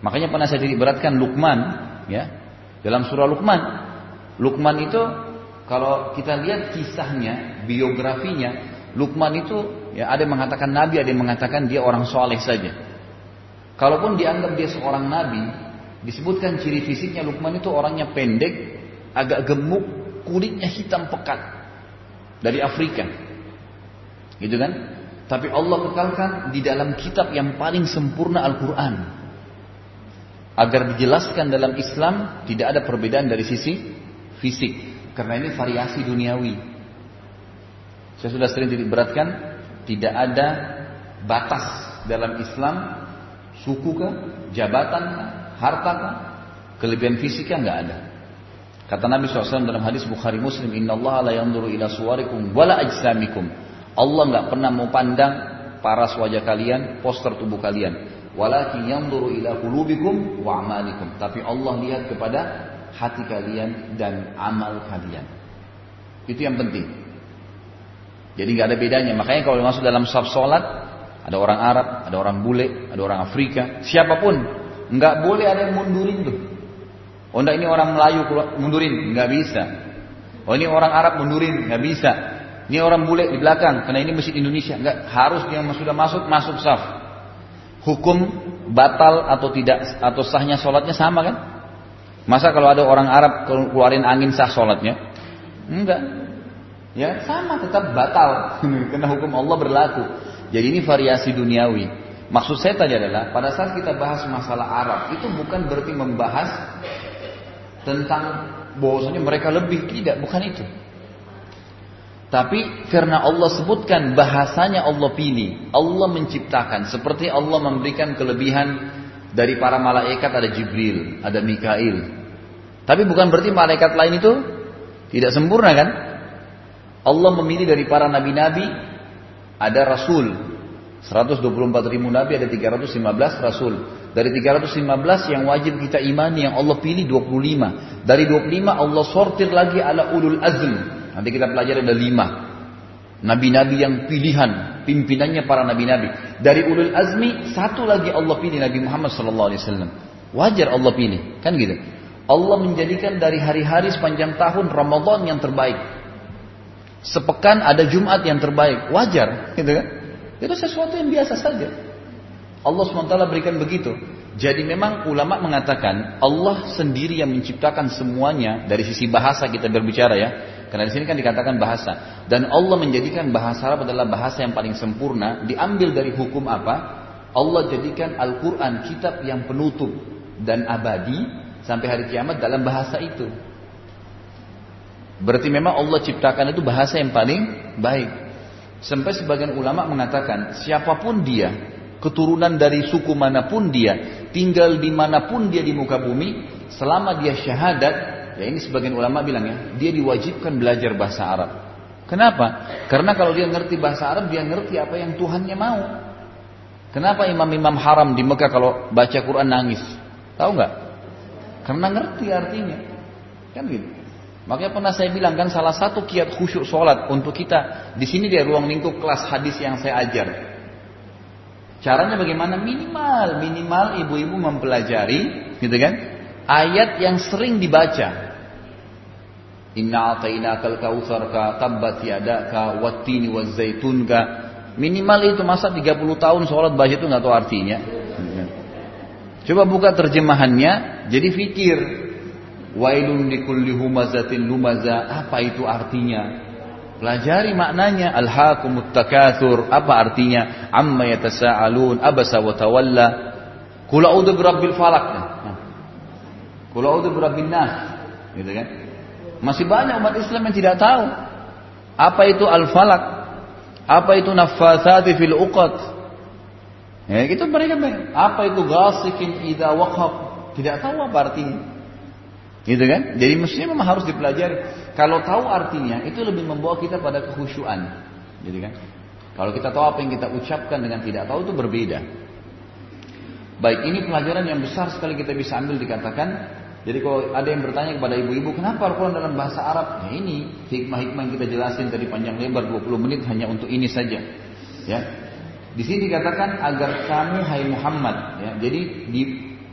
Makanya pernah saya beratkan Lukman, ya, dalam surah Lukman. Lukman itu kalau kita lihat kisahnya, biografinya, Lukman itu ya ada yang mengatakan nabi, ada yang mengatakan dia orang soleh saja. Kalaupun dianggap dia seorang nabi, disebutkan ciri fisiknya Lukman itu orangnya pendek, agak gemuk, kulitnya hitam pekat dari Afrika. Gitu kan? Tapi Allah kekalkan di dalam kitab yang paling sempurna Al-Quran. Agar dijelaskan dalam Islam tidak ada perbedaan dari sisi fisik. Karena ini variasi duniawi. Saya sudah sering diberatkan, tidak ada batas dalam Islam, suku kah, jabatan kah, harta kah, kelebihan fisiknya nggak ada. Kata Nabi SAW dalam hadis Bukhari Muslim, Inna Allah la yanzuru ila suwarikum wala ajsamikum. Allah nggak pernah mau pandang paras wajah kalian, poster tubuh kalian. Walakin yanzuru ila qulubikum wa amalikum. Tapi Allah lihat kepada hati kalian dan amal kalian. Itu yang penting. Jadi nggak ada bedanya. Makanya kalau masuk dalam saf solat, ada orang Arab, ada orang bule, ada orang Afrika, siapa pun, nggak boleh ada yang mundurin tuh. Oh ini orang Melayu mundurin, nggak bisa. Oh ini orang Arab mundurin, nggak bisa. Ini orang bule di belakang, karena ini masjid Indonesia. Enggak, harus yang sudah masuk, masuk saf. Hukum batal atau tidak atau sahnya sholatnya sama kan? Masa kalau ada orang Arab keluarin angin sah sholatnya? Enggak. Ya sama tetap batal karena hukum Allah berlaku. Jadi ini variasi duniawi. Maksud saya tadi adalah pada saat kita bahas masalah Arab itu bukan berarti membahas tentang bahwasanya mereka lebih tidak, bukan itu. Tapi karena Allah sebutkan bahasanya Allah pilih, Allah menciptakan seperti Allah memberikan kelebihan dari para malaikat ada Jibril, ada Mikail. Tapi bukan berarti malaikat lain itu tidak sempurna kan? Allah memilih dari para nabi-nabi ada rasul. 124 ribu nabi ada 315 rasul. Dari 315 yang wajib kita imani yang Allah pilih 25. Dari 25 Allah sortir lagi ala ulul azm Nanti kita pelajari ada lima. Nabi-nabi yang pilihan, pimpinannya para nabi-nabi. Dari ulul azmi, satu lagi Allah pilih Nabi Muhammad SAW. Wajar Allah pilih, kan gitu. Allah menjadikan dari hari-hari sepanjang tahun Ramadan yang terbaik. Sepekan ada Jumat yang terbaik, wajar, gitu kan? Itu sesuatu yang biasa saja. Allah SWT berikan begitu. Jadi memang ulama mengatakan Allah sendiri yang menciptakan semuanya dari sisi bahasa kita berbicara ya. Karena di sini kan dikatakan bahasa. Dan Allah menjadikan bahasa Arab adalah bahasa yang paling sempurna. Diambil dari hukum apa? Allah jadikan Al-Quran kitab yang penutup dan abadi sampai hari kiamat dalam bahasa itu. Berarti memang Allah ciptakan itu bahasa yang paling baik. Sampai sebagian ulama mengatakan siapa pun dia, keturunan dari suku mana pun dia, tinggal di mana pun dia di muka bumi, selama dia syahadat, Ya ini sebagian ulama bilang ya, dia diwajibkan belajar bahasa Arab. Kenapa? Karena kalau dia ngerti bahasa Arab, dia ngerti apa yang Tuhannya mau. Kenapa imam-imam haram di Mekah kalau baca Quran nangis? Tahu nggak? Karena ngerti artinya. Kan gitu. Makanya pernah saya bilang kan salah satu kiat khusyuk sholat untuk kita di sini dia ruang lingkup kelas hadis yang saya ajar. Caranya bagaimana? Minimal, minimal ibu-ibu mempelajari, gitu kan? Ayat yang sering dibaca. Inna atainakal kautsar ka tabbat yadaka wattini wazaitun ka. Minimal itu masa 30 tahun sholat baca itu nggak tahu artinya. Coba buka terjemahannya, jadi fikir. Wailun likulli humazatin lumaza, apa itu artinya? Pelajari maknanya. Alhaakumut takatsur, apa artinya? Amma yatasaalun, abasa wa tawalla. Qul a'udzu birabbil falaq. Qul a'udzu birabbin nas. Gitu kan? Masih banyak umat Islam yang tidak tahu apa itu al-falak, apa itu nafasati fil uqad. Ya, itu mereka apa itu ghasikin idza waqab, tidak tahu apa artinya. Gitu kan? Jadi mestinya memang harus dipelajari. Kalau tahu artinya, itu lebih membawa kita pada kehusyuan. Gitu kan? Kalau kita tahu apa yang kita ucapkan dengan tidak tahu itu berbeda. Baik, ini pelajaran yang besar sekali kita bisa ambil dikatakan jadi kalau ada yang bertanya kepada ibu-ibu, kenapa Al-Quran dalam bahasa Arab? Ya ini hikmah-hikmah yang kita jelasin tadi panjang lebar 20 menit hanya untuk ini saja. Ya. Di sini dikatakan agar kamu hai Muhammad, ya. Jadi di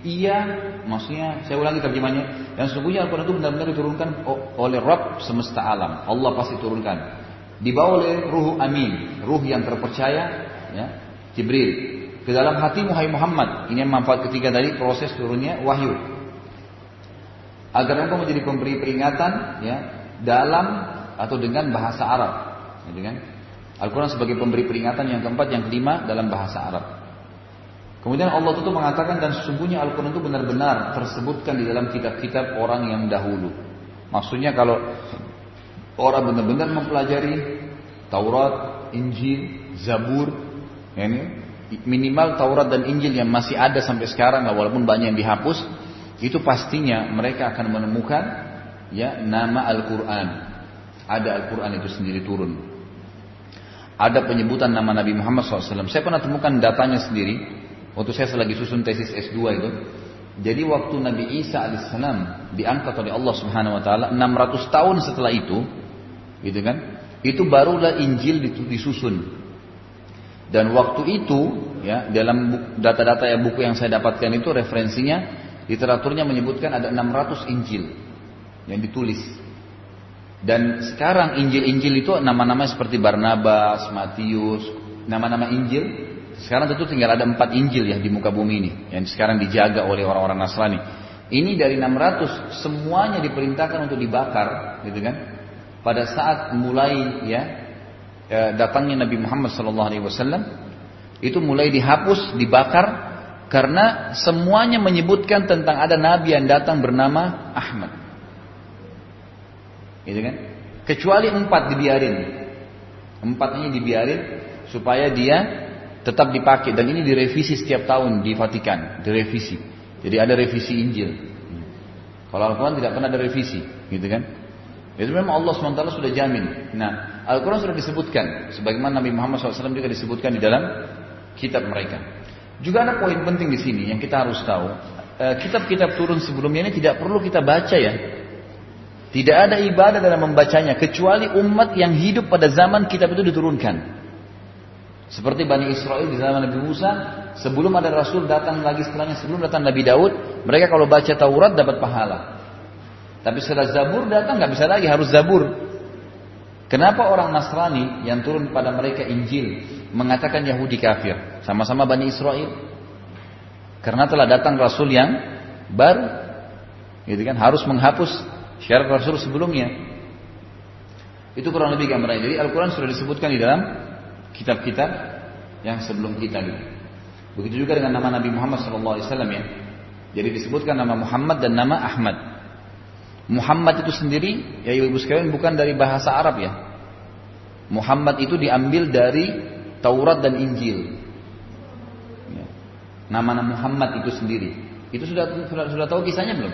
Iya, maksudnya saya ulangi terjemahnya. Dan sesungguhnya Al-Quran itu benar-benar diturunkan oleh Rabb semesta alam. Allah pasti turunkan. Dibawa oleh ruh amin, ruh yang terpercaya, ya, Jibril. Ke dalam hati Muhammad. Ini yang manfaat ketiga dari proses turunnya wahyu. Agar engkau menjadi pemberi peringatan, ya, dalam atau dengan bahasa Arab. Gitu kan? Al-Quran sebagai pemberi peringatan yang keempat, yang kelima dalam bahasa Arab. Kemudian Allah itu mengatakan dan sesungguhnya Al-Quran itu benar-benar tersebutkan di dalam kitab-kitab orang yang dahulu. Maksudnya kalau orang benar-benar mempelajari Taurat, Injil, Zabur, ya ini minimal Taurat dan Injil yang masih ada sampai sekarang, walaupun banyak yang dihapus, itu pastinya mereka akan menemukan ya nama Al-Quran. Ada Al-Quran itu sendiri turun. Ada penyebutan nama Nabi Muhammad SAW. Saya pernah temukan datanya sendiri. Waktu saya selagi susun tesis S2 itu. Jadi waktu Nabi Isa alaihissalam diangkat oleh Allah Subhanahu wa taala 600 tahun setelah itu, gitu kan? Itu barulah Injil disusun. Dan waktu itu, ya, dalam data-data ya buku yang saya dapatkan itu referensinya literaturnya menyebutkan ada 600 Injil yang ditulis. Dan sekarang Injil-Injil itu nama-nama seperti Barnabas, Matius, nama-nama Injil. Sekarang tentu tinggal ada empat Injil ya di muka bumi ini yang sekarang dijaga oleh orang-orang Nasrani. Ini dari 600 semuanya diperintahkan untuk dibakar, gitu kan? Pada saat mulai ya eh, datangnya Nabi Muhammad SAW itu mulai dihapus, dibakar karena semuanya menyebutkan tentang ada nabi yang datang bernama Ahmad. Gitu kan? Kecuali empat dibiarin. Empat ini dibiarin supaya dia tetap dipakai dan ini direvisi setiap tahun di Vatikan, direvisi. Jadi ada revisi Injil. Kalau Al-Quran tidak pernah ada revisi, gitu kan? Itu memang Allah SWT sudah jamin. Nah, Al-Quran sudah disebutkan, sebagaimana Nabi Muhammad SAW juga disebutkan di dalam kitab mereka. Juga ada poin penting di sini yang kita harus tahu. Eh, kitab-kitab turun sebelumnya ini tidak perlu kita baca ya. Tidak ada ibadah dalam membacanya kecuali umat yang hidup pada zaman kitab itu diturunkan. Seperti Bani Israel di zaman Nabi Musa, sebelum ada Rasul datang lagi setelahnya, sebelum datang Nabi Daud, mereka kalau baca Taurat dapat pahala. Tapi setelah Zabur datang nggak bisa lagi, harus Zabur. Kenapa orang Nasrani yang turun pada mereka Injil mengatakan Yahudi kafir? Sama-sama Bani Israel. Karena telah datang Rasul yang baru. Gitu kan? Harus menghapus syarat Rasul sebelumnya. Itu kurang lebih gambarannya. Jadi Al-Quran sudah disebutkan di dalam kitab-kitab yang sebelum kita gitu. Begitu juga dengan nama Nabi Muhammad SAW ya. Jadi disebutkan nama Muhammad dan nama Ahmad. Muhammad itu sendiri, ya ibu sekalian bukan dari bahasa Arab ya. Muhammad itu diambil dari Taurat dan Injil. Nama nama Muhammad itu sendiri. Itu sudah sudah, sudah tahu kisahnya belum?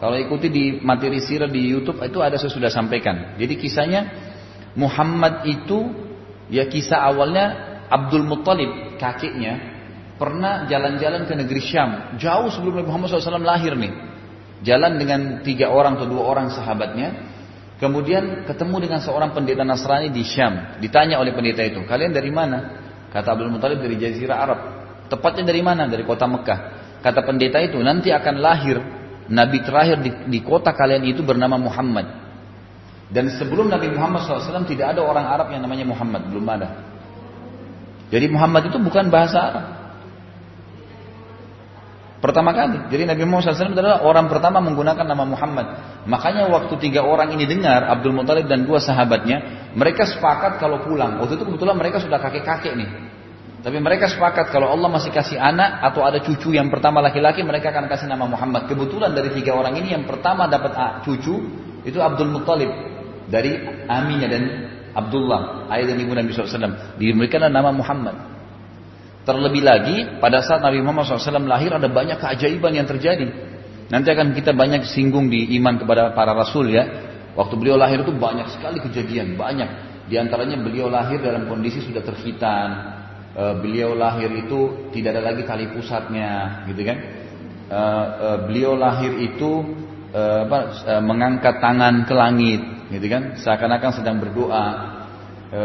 Kalau ikuti di materi sirah di YouTube itu ada saya sudah sampaikan. Jadi kisahnya Muhammad itu ya kisah awalnya Abdul Muttalib kakeknya pernah jalan-jalan ke negeri Syam jauh sebelum Nabi Muhammad SAW lahir nih. Jalan dengan tiga orang atau dua orang sahabatnya. Kemudian ketemu dengan seorang pendeta Nasrani di Syam. Ditanya oleh pendeta itu, kalian dari mana? Kata Abdul Muttalib dari Jazirah Arab. Tepatnya dari mana? Dari kota Mekah. Kata pendeta itu, nanti akan lahir Nabi terakhir di, di kota kalian itu bernama Muhammad. Dan sebelum Nabi Muhammad SAW tidak ada orang Arab yang namanya Muhammad, belum ada. Jadi Muhammad itu bukan bahasa Arab. Pertama kali. Jadi Nabi Muhammad SAW adalah orang pertama menggunakan nama Muhammad. Makanya waktu tiga orang ini dengar, Abdul Muthalib dan dua sahabatnya, mereka sepakat kalau pulang. Waktu itu kebetulan mereka sudah kakek-kakek nih. Tapi mereka sepakat kalau Allah masih kasih anak atau ada cucu yang pertama laki-laki, mereka akan kasih nama Muhammad. Kebetulan dari tiga orang ini yang pertama dapat cucu itu Abdul Muttalib dari aminya dan Abdullah, ayah dan ibu Nabi SAW. Diberikan nama Muhammad. Terlebih lagi pada saat Nabi Muhammad SAW lahir ada banyak keajaiban yang terjadi. Nanti akan kita banyak singgung di iman kepada para rasul ya. Waktu beliau lahir itu banyak sekali kejadian, banyak. Di antaranya beliau lahir dalam kondisi sudah terhitan, e, beliau lahir itu tidak ada lagi tali pusatnya, gitu kan? E, e, beliau lahir itu e, apa, e, mengangkat tangan ke langit, gitu kan? Seakan-akan sedang berdoa. E,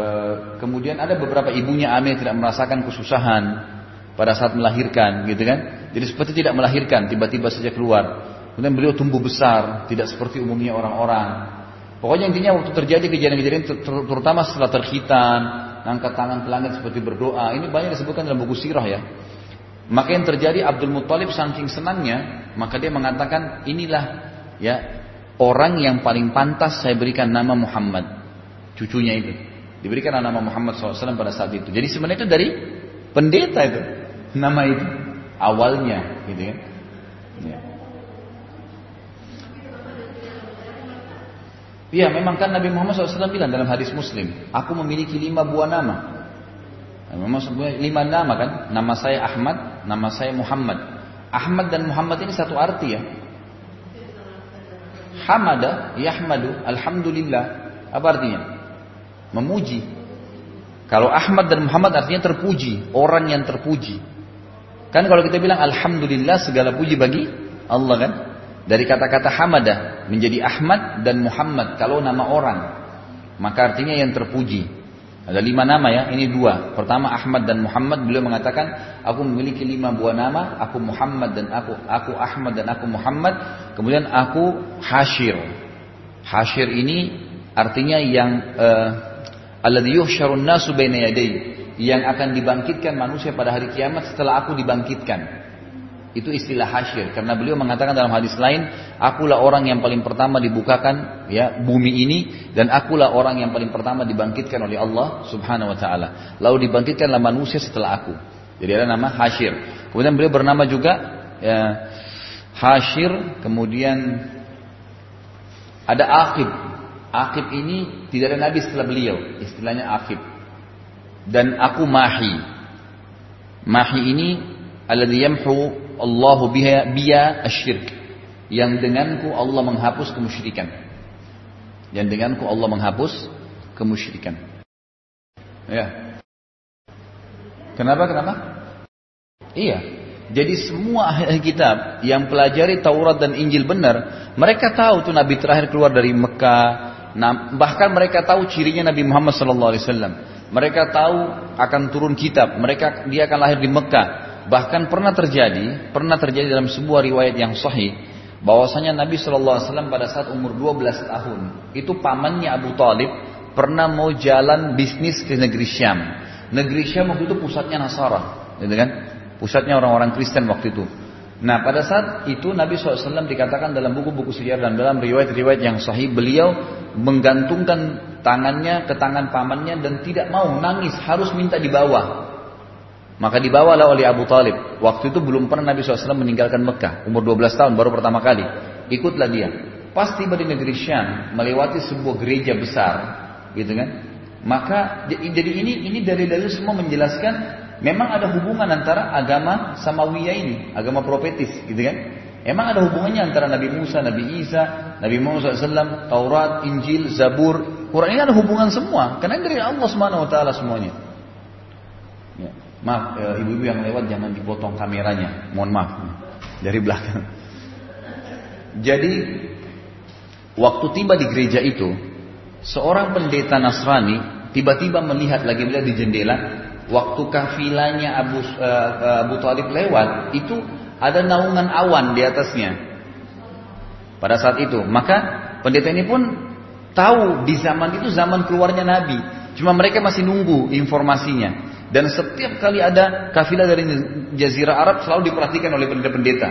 kemudian ada beberapa ibunya Amir tidak merasakan kesusahan. pada saat melahirkan, gitu kan? Jadi seperti tidak melahirkan, tiba-tiba saja keluar. Kemudian beliau tumbuh besar, tidak seperti umumnya orang-orang. Pokoknya intinya waktu terjadi kejadian-kejadian terutama setelah terkhitan, angkat tangan ke langit seperti berdoa, ini banyak disebutkan dalam buku sirah ya. Maka yang terjadi Abdul Muttalib saking senangnya, maka dia mengatakan inilah ya orang yang paling pantas saya berikan nama Muhammad, cucunya itu. Diberikan nama Muhammad SAW pada saat itu. Jadi sebenarnya itu dari pendeta itu nama itu awalnya, gitu ya. Ya. Memang kan Nabi Muhammad SAW bilang dalam hadis Muslim, aku memiliki lima buah nama. Memang lima nama kan, nama saya Ahmad, nama saya Muhammad. Ahmad dan Muhammad ini satu arti ya. Hamada, yahmadu, alhamdulillah. Apa artinya? Memuji. Kalau Ahmad dan Muhammad artinya terpuji, orang yang terpuji. Kan kalau kita bilang alhamdulillah segala puji bagi Allah kan? Dari kata-kata hamadah menjadi Ahmad dan Muhammad kalau nama orang. Maka artinya yang terpuji. Ada lima nama ya, ini dua. Pertama Ahmad dan Muhammad beliau mengatakan, aku memiliki lima buah nama, aku Muhammad dan aku aku Ahmad dan aku Muhammad. Kemudian aku Hashir. Hashir ini artinya yang uh, alladhi yuhsyarun nasu yang akan dibangkitkan manusia pada hari kiamat setelah aku dibangkitkan. Itu istilah hasyir karena beliau mengatakan dalam hadis lain, akulah orang yang paling pertama dibukakan ya bumi ini dan akulah orang yang paling pertama dibangkitkan oleh Allah Subhanahu wa taala. Lalu dibangkitkanlah manusia setelah aku. Jadi ada nama hasyir. Kemudian beliau bernama juga ya, hasyir, kemudian ada akib. Akib ini tidak ada nabi setelah beliau, istilahnya akib. Dan aku mahi. Mahi ini alladhi yamhu Allahu biha biya asyirk. Yang denganku Allah menghapus kemusyrikan. Yang denganku Allah menghapus kemusyrikan. Ya. Kenapa? Kenapa? Iya. Jadi semua ahli kitab yang pelajari Taurat dan Injil benar, mereka tahu tuh Nabi terakhir keluar dari Mekah. Bahkan mereka tahu cirinya Nabi Muhammad SAW. Mereka tahu akan turun kitab. Mereka dia akan lahir di Mekah. Bahkan pernah terjadi, pernah terjadi dalam sebuah riwayat yang sahih bahwasanya Nabi Shallallahu Alaihi Wasallam pada saat umur 12 tahun itu pamannya Abu Talib pernah mau jalan bisnis ke negeri Syam. Negeri Syam waktu itu pusatnya Nasara, gitu kan? Pusatnya orang-orang Kristen waktu itu. Nah pada saat itu Nabi SAW dikatakan dalam buku-buku sejarah dan dalam riwayat-riwayat yang sahih beliau menggantungkan tangannya ke tangan pamannya dan tidak mau nangis harus minta di bawah maka dibawalah oleh Abu Talib. Waktu itu belum pernah Nabi SAW meninggalkan Mekah. Umur 12 tahun baru pertama kali. Ikutlah dia. Pas tiba di negeri Syam, melewati sebuah gereja besar, gitu kan? Maka jadi ini ini dari dalil semua menjelaskan memang ada hubungan antara agama Samawiyah ini, agama profetis, gitu kan? Emang ada hubungannya antara Nabi Musa, Nabi Isa, Nabi Muhammad SAW, Taurat, Injil, Zabur, Quran ini ada hubungan semua. Karena dari Allah Subhanahu semuanya. Maaf, e, ibu-ibu yang lewat jangan dipotong kameranya. Mohon maaf. Dari belakang. Jadi, waktu tiba di gereja itu, seorang pendeta Nasrani tiba-tiba melihat lagi melihat di jendela, waktu kafilanya Abu, uh, Abu Talib lewat, itu ada naungan awan di atasnya. Pada saat itu, maka pendeta ini pun tahu di zaman itu zaman keluarnya Nabi. Cuma mereka masih nunggu informasinya. Dan setiap kali ada kafilah dari Jazirah Arab selalu diperhatikan oleh pendeta-pendeta.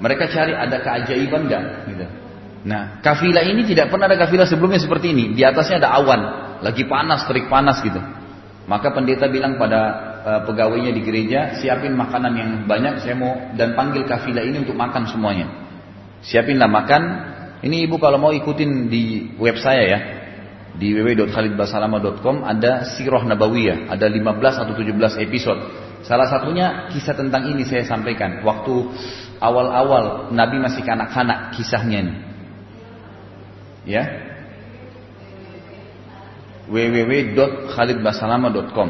Mereka cari ada keajaiban enggak gitu. Nah, kafilah ini tidak pernah ada kafilah sebelumnya seperti ini. Di atasnya ada awan, lagi panas, terik panas gitu. Maka pendeta bilang pada uh, pegawainya di gereja, siapin makanan yang banyak, saya mau dan panggil kafilah ini untuk makan semuanya. Siapinlah makan. Ini ibu kalau mau ikutin di web saya ya, di www.khalidbasalama.com ada sirah nabawiyah, ada 15 atau 17 episode. Salah satunya kisah tentang ini saya sampaikan waktu awal-awal Nabi masih kanak-kanak kisahnya ini. Ya. www.khalidbasalama.com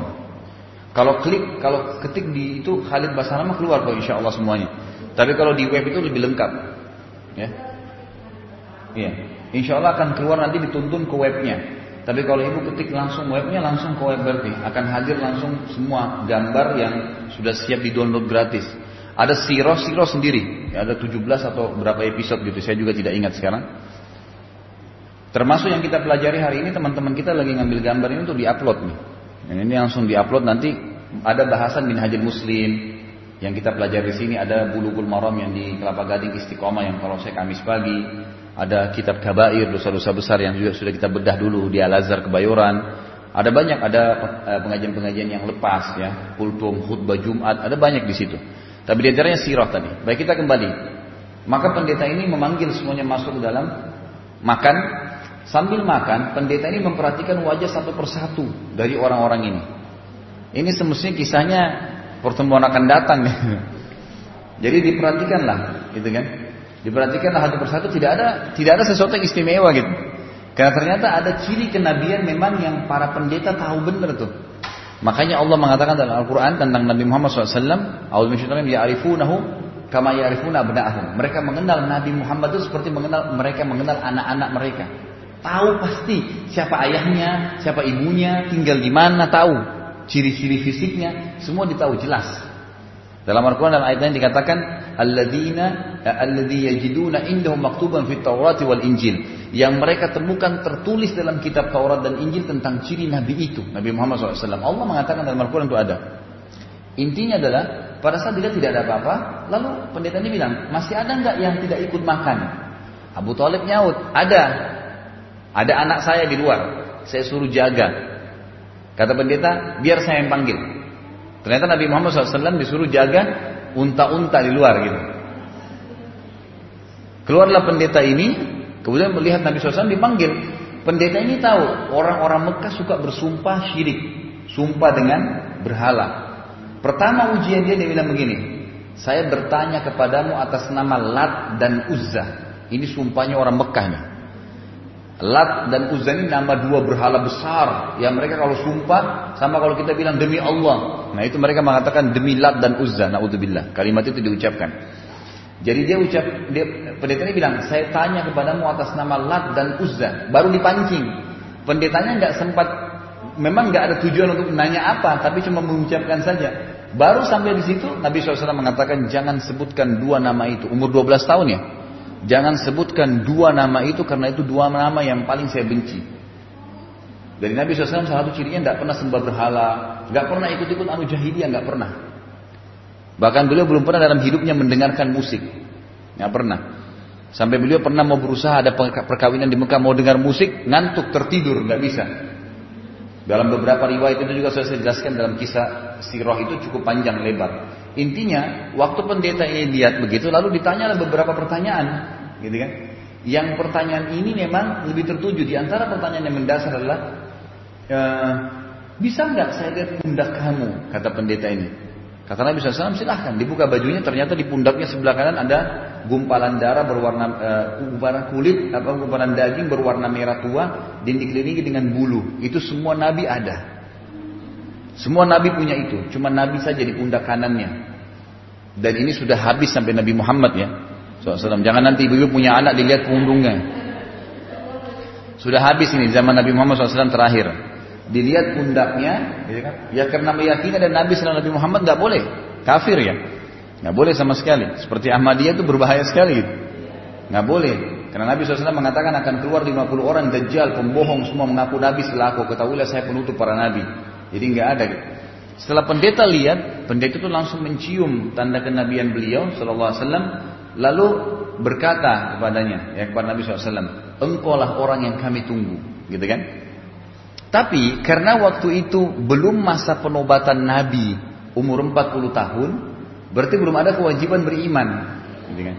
Kalau klik, kalau ketik di itu Khalid Basalama keluar kok insya Allah semuanya. Tapi kalau di web itu lebih lengkap. Ya. Iya. Insya Allah akan keluar nanti dituntun ke webnya. Tapi kalau ibu ketik langsung webnya langsung ke web berarti akan hadir langsung semua gambar yang sudah siap di download gratis. Ada siro siro sendiri, ya, ada 17 atau berapa episode gitu. Saya juga tidak ingat sekarang. Termasuk yang kita pelajari hari ini teman-teman kita lagi ngambil gambar ini untuk diupload nih. Dan ini langsung diupload nanti ada bahasan bin Hajar Muslim yang kita pelajari di sini ada Bulughul Maram yang di Kelapa Gading Istiqomah yang kalau saya Kamis pagi ada kitab kabair dosa-dosa besar yang juga sudah kita bedah dulu di Al Azhar Kebayoran. Ada banyak ada eh, pengajian-pengajian yang lepas ya. Kultum khutbah Jumat ada banyak di situ. Tapi di antaranya sirah tadi. Baik kita kembali. Maka pendeta ini memanggil semuanya masuk dalam makan. Sambil makan pendeta ini memperhatikan wajah satu persatu dari orang-orang ini. Ini semestinya kisahnya pertemuan akan datang. Jadi diperhatikanlah gitu kan Diperhatikanlah satu persatu tidak ada tidak ada sesuatu yang istimewa gitu. Karena ternyata ada ciri kenabian memang yang para pendeta tahu benar tuh. Makanya Allah mengatakan dalam Al-Quran tentang Nabi Muhammad SAW, A'udzubillahi ya'rifunahu kama ya'rifuna abna'ahum. Mereka mengenal Nabi Muhammad itu seperti mengenal mereka mengenal anak-anak mereka. Tahu pasti siapa ayahnya, siapa ibunya, tinggal di mana, tahu ciri-ciri fisiknya, semua ditahu jelas. Dalam Al-Quran dalam ayat lain dikatakan alladzina alladzi yajiduna indahum maktuban fit Taurat wal Injil. Yang mereka temukan tertulis dalam kitab Taurat dan Injil tentang ciri nabi itu Nabi Muhammad SAW Allah mengatakan dalam Al-Quran itu ada. Intinya adalah pada saat dia tidak ada apa-apa lalu pendeta ini bilang masih ada nggak yang tidak ikut makan? Abu Talib nyaut ada. Ada anak saya di luar. Saya suruh jaga. Kata pendeta biar saya yang panggil. Ternyata Nabi Muhammad SAW disuruh jaga unta-unta di luar gitu. Keluarlah pendeta ini, kemudian melihat Nabi SAW dipanggil. Pendeta ini tahu orang-orang Mekah suka bersumpah syirik, sumpah dengan berhala. Pertama ujian dia dia bilang begini, saya bertanya kepadamu atas nama Lat dan Uzza. Ini sumpahnya orang Mekah nih. Lat dan Uzza ini nama dua berhala besar yang mereka kalau sumpah sama kalau kita bilang demi Allah. Nah itu mereka mengatakan demi Lat dan Uzza. Naudzubillah. Kalimat itu diucapkan. Jadi dia ucap, dia, ini bilang, saya tanya kepadamu atas nama Lat dan Uzza. Baru dipancing. Pendetanya nggak sempat, memang nggak ada tujuan untuk nanya apa, tapi cuma mengucapkan saja. Baru sampai di situ Nabi SAW mengatakan jangan sebutkan dua nama itu. Umur 12 tahun ya. Jangan sebutkan dua nama itu karena itu dua nama yang paling saya benci. Dari Nabi SAW salah satu cirinya tidak pernah sembah berhala, nggak pernah ikut-ikut anu jahiliyah, nggak pernah. Bahkan beliau belum pernah dalam hidupnya mendengarkan musik, nggak pernah. Sampai beliau pernah mau berusaha ada perkawinan di Mekah mau dengar musik, ngantuk tertidur, nggak bisa. Dalam beberapa riwayat itu juga saya jelaskan dalam kisah sirah itu cukup panjang lebar. Intinya, waktu pendeta ini lihat begitu, lalu ditanya beberapa pertanyaan, gitu kan? Yang pertanyaan ini memang lebih tertuju. Di antara pertanyaan yang mendasar adalah, e, bisa nggak saya lihat pundak kamu? Kata pendeta ini. Kata Nabi SAW, silahkan. Dibuka bajunya, ternyata di pundaknya sebelah kanan ada gumpalan darah berwarna uh, kulit atau gumpalan daging berwarna merah tua dan dikelilingi dengan bulu. Itu semua Nabi ada. Semua nabi punya itu, cuma nabi saja di pundak kanannya. Dan ini sudah habis sampai Nabi Muhammad ya. SAW. Jangan nanti ibu-ibu punya anak dilihat pundungnya. Sudah habis ini zaman Nabi Muhammad SAW terakhir. Dilihat pundaknya, gitu kan? ya karena meyakini ada Nabi selain Nabi Muhammad nggak boleh, kafir ya, nggak boleh sama sekali. Seperti Ahmadiyah itu berbahaya sekali, gitu. nggak boleh. Karena Nabi SAW mengatakan akan keluar 50 orang dajjal, pembohong semua mengaku Nabi setelah aku ketahuilah saya penutup para Nabi. Jadi nggak ada. Gitu. Setelah pendeta lihat, pendeta itu langsung mencium tanda kenabian beliau Sallallahu Alaihi Wasallam, lalu berkata kepadanya, ya kepada Nabi SAW, engkaulah orang yang kami tunggu, gitu kan? Tapi karena waktu itu belum masa penobatan Nabi umur 40 tahun, berarti belum ada kewajiban beriman, gitu kan?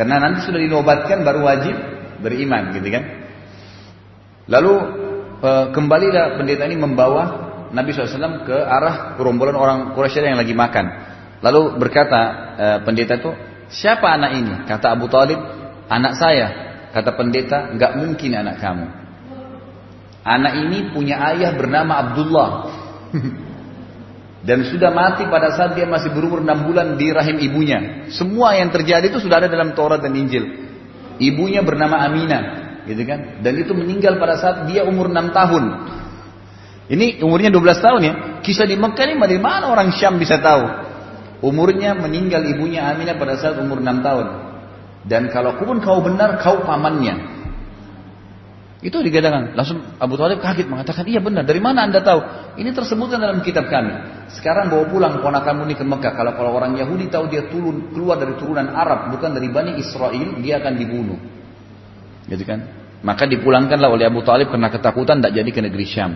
Karena nanti sudah dinobatkan baru wajib beriman, gitu kan? Lalu kembalilah pendeta ini membawa Nabi SAW ke arah gerombolan orang Quraisy yang lagi makan. Lalu berkata e, pendeta itu, siapa anak ini? Kata Abu Talib, anak saya. Kata pendeta, nggak mungkin anak kamu. Anak ini punya ayah bernama Abdullah. Dan sudah mati pada saat dia masih berumur 6 bulan di rahim ibunya. Semua yang terjadi itu sudah ada dalam Taurat dan Injil. Ibunya bernama Aminah. Gitu kan? Dan itu meninggal pada saat dia umur 6 tahun. Ini umurnya 12 tahun ya. Kisah di Mekah ini dari mana orang Syam bisa tahu? Umurnya meninggal ibunya Aminah pada saat umur 6 tahun. Dan kalau pun kau benar, kau pamannya. Itu digadakan. Langsung Abu Talib kaget mengatakan, iya benar. Dari mana anda tahu? Ini tersebutkan dalam kitab kami. Sekarang bawa pulang ponakanmu ini ke Mekah. Kalau kalau orang Yahudi tahu dia turun keluar dari turunan Arab, bukan dari Bani Israel, dia akan dibunuh. Gitu kan? Maka dipulangkanlah oleh Abu Talib karena ketakutan tidak jadi ke negeri Syam.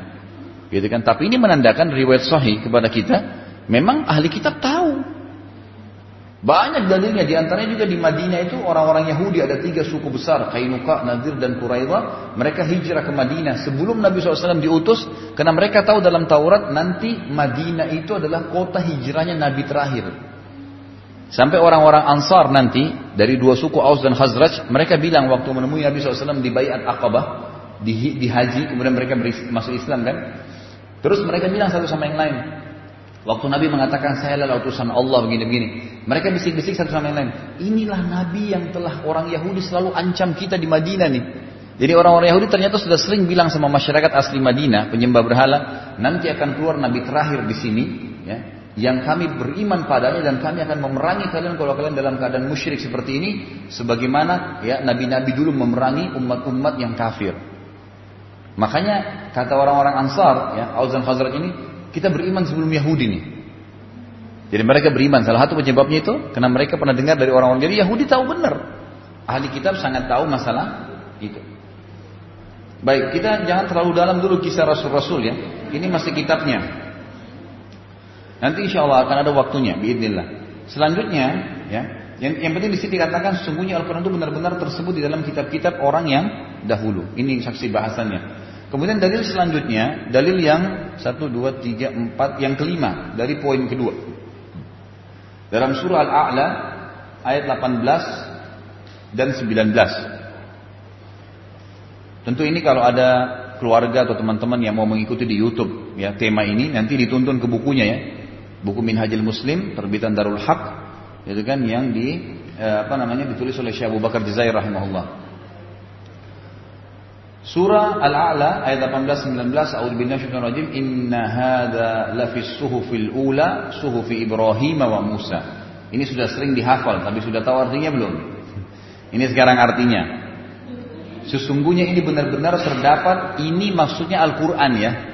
Gitu kan? Tapi ini menandakan riwayat sahih kepada kita, memang ahli kitab tahu. Banyak dalilnya, di antaranya juga di Madinah itu orang-orang Yahudi ada tiga suku besar, Kainuka, Nadir, dan Quraidah. Mereka hijrah ke Madinah sebelum Nabi SAW diutus, karena mereka tahu dalam Taurat nanti Madinah itu adalah kota hijrahnya Nabi terakhir. Sampai orang-orang Ansar nanti dari dua suku Aus dan Khazraj, mereka bilang waktu menemui Nabi SAW di Bayat Aqabah, di, di haji, kemudian mereka masuk Islam kan, Terus mereka bilang satu sama yang lain. Waktu Nabi mengatakan saya adalah utusan Allah begini-begini. Mereka bisik-bisik satu sama yang lain. Inilah Nabi yang telah orang Yahudi selalu ancam kita di Madinah nih. Jadi orang-orang Yahudi ternyata sudah sering bilang sama masyarakat asli Madinah, penyembah berhala, nanti akan keluar Nabi terakhir di sini, ya, yang kami beriman padanya dan kami akan memerangi kalian kalau kalian dalam keadaan musyrik seperti ini, sebagaimana ya nabi-nabi dulu memerangi umat-umat yang kafir. Makanya kata orang-orang Ansar, ya, Aus dan Khazraj ini, kita beriman sebelum Yahudi nih. Jadi mereka beriman. Salah satu penyebabnya itu karena mereka pernah dengar dari orang-orang jadi Yahudi tahu benar. Ahli kitab sangat tahu masalah itu. Baik, kita jangan terlalu dalam dulu kisah Rasul-Rasul ya. Ini masih kitabnya. Nanti insya Allah akan ada waktunya, biidnillah. Selanjutnya, ya, yang, yang penting di sini dikatakan sesungguhnya Al-Quran itu benar-benar tersebut di dalam kitab-kitab orang yang dahulu. Ini saksi bahasannya. Kemudian dalil selanjutnya, dalil yang satu, dua, tiga, empat, yang kelima dari poin kedua. Dalam surah Al-A'la ayat 18 dan 19. Tentu ini kalau ada keluarga atau teman-teman yang mau mengikuti di YouTube ya tema ini nanti dituntun ke bukunya ya. Buku Minhajul Muslim terbitan Darul Haq itu kan yang di eh, apa namanya ditulis oleh Syekh Abu Bakar Jazair rahimahullah. Surah Al-A'la ayat 18 19 A'udzu billahi minasyaitonir rajim inna hadza lafis suhufil ula suhufi Ibrahim wa Musa. Ini sudah sering dihafal tapi sudah tahu artinya belum? Ini sekarang artinya. Sesungguhnya ini benar-benar terdapat ini maksudnya Al-Qur'an ya.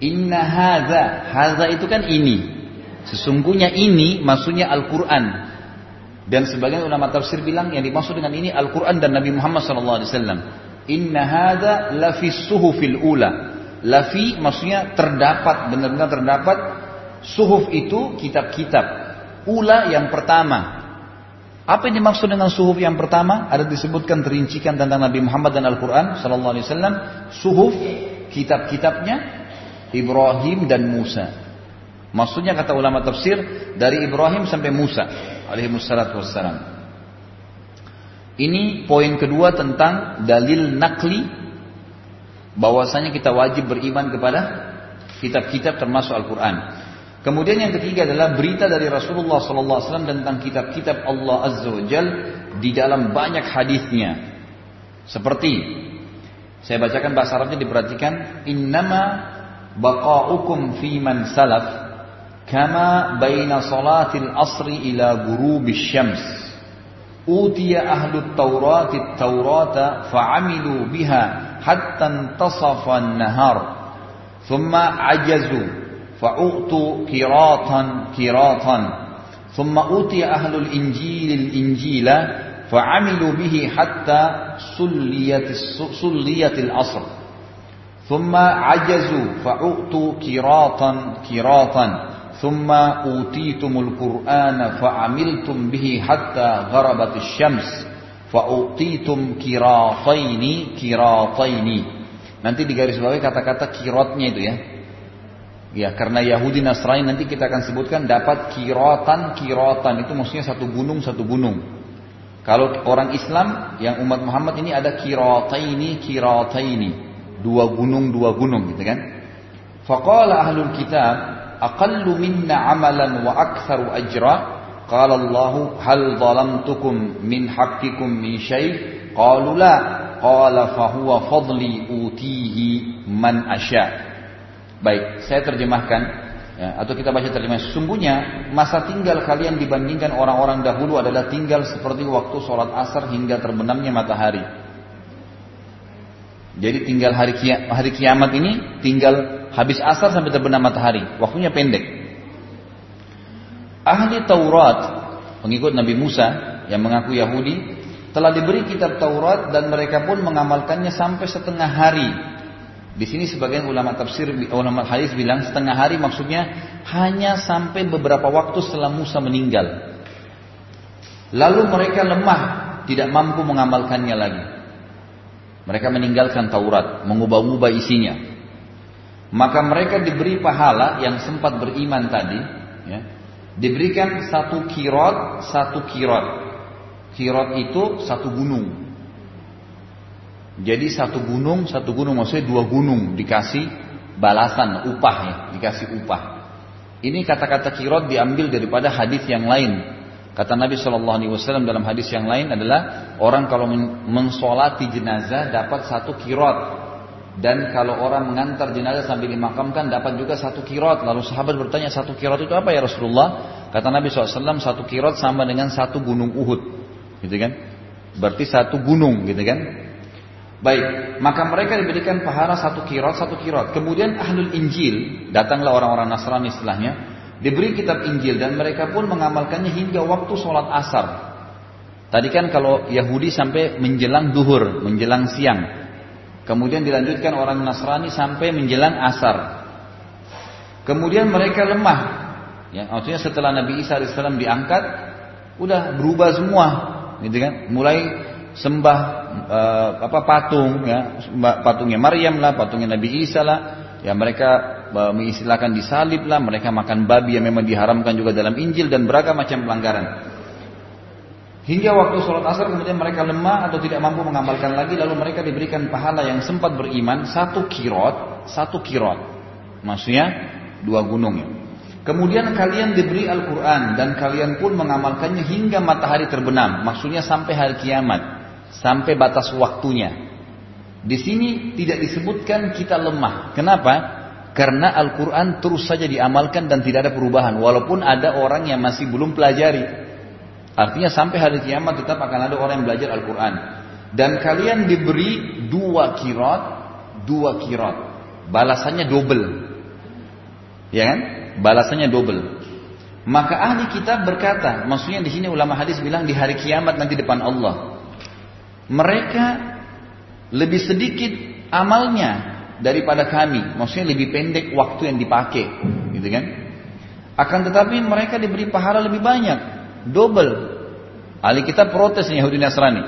Inna hadza, hadza itu kan ini. Sesungguhnya ini maksudnya Al-Qur'an. Dan sebagian ulama tafsir bilang yang dimaksud dengan ini Al-Quran dan Nabi Muhammad SAW. Inna hada lafi suhufil ula. Lafi maksudnya terdapat, benar-benar terdapat. Suhuf itu kitab-kitab. Ula yang pertama. Apa yang dimaksud dengan suhuf yang pertama? Ada disebutkan terincikan tentang Nabi Muhammad dan Al-Quran Sallallahu Alaihi. Suhuf kitab-kitabnya Ibrahim dan Musa. Maksudnya kata ulama tafsir dari Ibrahim sampai Musa alaihi wassalam. Ini poin kedua tentang dalil nakli bahwasanya kita wajib beriman kepada kitab-kitab termasuk Al-Qur'an. Kemudian yang ketiga adalah berita dari Rasulullah SAW tentang kitab-kitab Allah Azza wa Jal di dalam banyak hadisnya. Seperti saya bacakan bahasa Arabnya diperhatikan, innama baqa'ukum fi man salaf كما بين صلاة العصر إلى غروب الشمس. أوتي أهل التوراة التوراة فعملوا بها حتى انتصف النهار. ثم عجزوا فأعطوا كراطا كراطا. ثم أوتي أهل الإنجيل الإنجيل فعملوا به حتى سليت العصر. ثم عجزوا فأعطوا كراطا كراطا ثم أوتيتم القرآن فعملتم به حتى غربت الشمس فأوتيتم كراطين كراطين Nanti di garis bawah kata-kata kirotnya itu ya. Ya, karena Yahudi Nasrani nanti kita akan sebutkan dapat kirotan, kirotan itu maksudnya satu gunung, satu gunung. Kalau orang Islam yang umat Muhammad ini ada kirotaini, kirotaini. dua gunung dua gunung gitu kan? Faqala ahlul kitab aqallu minna amalan wa aktsaru ajra? Qala Allah hal zalamtukum min haqqikum min syai? Qalu la. Qala fa huwa fadli utihi man asya baik saya terjemahkan ya, atau kita baca terjemah. Sesungguhnya masa tinggal kalian dibandingkan orang-orang dahulu adalah tinggal seperti waktu sholat asar hingga terbenamnya matahari. Jadi tinggal hari, hari kiamat ini tinggal habis asar sampai terbenam matahari. Waktunya pendek. Ahli Taurat, pengikut Nabi Musa yang mengaku Yahudi, telah diberi kitab Taurat dan mereka pun mengamalkannya sampai setengah hari di sini sebagian ulama tafsir, ulama hadis bilang setengah hari maksudnya hanya sampai beberapa waktu setelah Musa meninggal. Lalu mereka lemah, tidak mampu mengamalkannya lagi. Mereka meninggalkan Taurat, mengubah-ubah isinya. Maka mereka diberi pahala yang sempat beriman tadi, ya, diberikan satu kirot, satu kirot. Kirot itu satu gunung. Jadi satu gunung, satu gunung maksudnya dua gunung dikasih balasan upah ya, dikasih upah. Ini kata-kata kirot diambil daripada hadis yang lain. Kata Nabi Shallallahu Alaihi Wasallam dalam hadis yang lain adalah orang kalau mensolati jenazah dapat satu kirot dan kalau orang mengantar jenazah sambil dimakamkan dapat juga satu kirot. Lalu sahabat bertanya satu kirot itu apa ya Rasulullah? Kata Nabi SAW satu kirot sama dengan satu gunung Uhud, gitu kan? Berarti satu gunung, gitu kan? Baik, maka mereka diberikan pahala satu kirot, satu kirot. Kemudian ahlul Injil, datanglah orang-orang Nasrani istilahnya, diberi kitab Injil dan mereka pun mengamalkannya hingga waktu sholat asar. Tadi kan kalau Yahudi sampai menjelang duhur, menjelang siang. Kemudian dilanjutkan orang Nasrani sampai menjelang asar. Kemudian mereka lemah. Ya, maksudnya setelah Nabi Isa AS diangkat, udah berubah semua, gitu kan? Mulai sembah uh, apa patung ya patungnya Maryam lah patungnya Nabi Isa lah ya mereka mengistilahkan disalib lah mereka makan babi yang memang diharamkan juga dalam Injil dan beragam macam pelanggaran hingga waktu sholat asar kemudian mereka lemah atau tidak mampu mengamalkan lagi lalu mereka diberikan pahala yang sempat beriman satu kirot satu kirot maksudnya dua gunung ya Kemudian kalian diberi Al-Quran dan kalian pun mengamalkannya hingga matahari terbenam. Maksudnya sampai hari kiamat sampai batas waktunya. Di sini tidak disebutkan kita lemah. Kenapa? Karena Al-Quran terus saja diamalkan dan tidak ada perubahan. Walaupun ada orang yang masih belum pelajari. Artinya sampai hari kiamat tetap akan ada orang yang belajar Al-Quran. Dan kalian diberi dua kirot, dua kirot. Balasannya double. Ya kan? Balasannya double. Maka ahli kitab berkata, maksudnya di sini ulama hadis bilang di hari kiamat nanti depan Allah mereka lebih sedikit amalnya daripada kami. Maksudnya lebih pendek waktu yang dipakai, gitu kan? Akan tetapi mereka diberi pahala lebih banyak, double. Ahli kita protes Yahudi Nasrani.